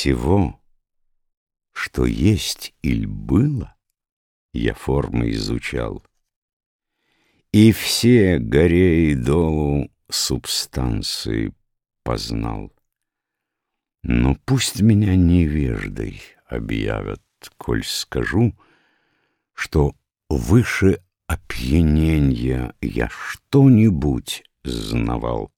Всего, что есть или было, я формы изучал, И все горе и долу субстанции познал. Но пусть меня невеждой объявят, коль скажу, Что выше опьянения я что-нибудь знавал.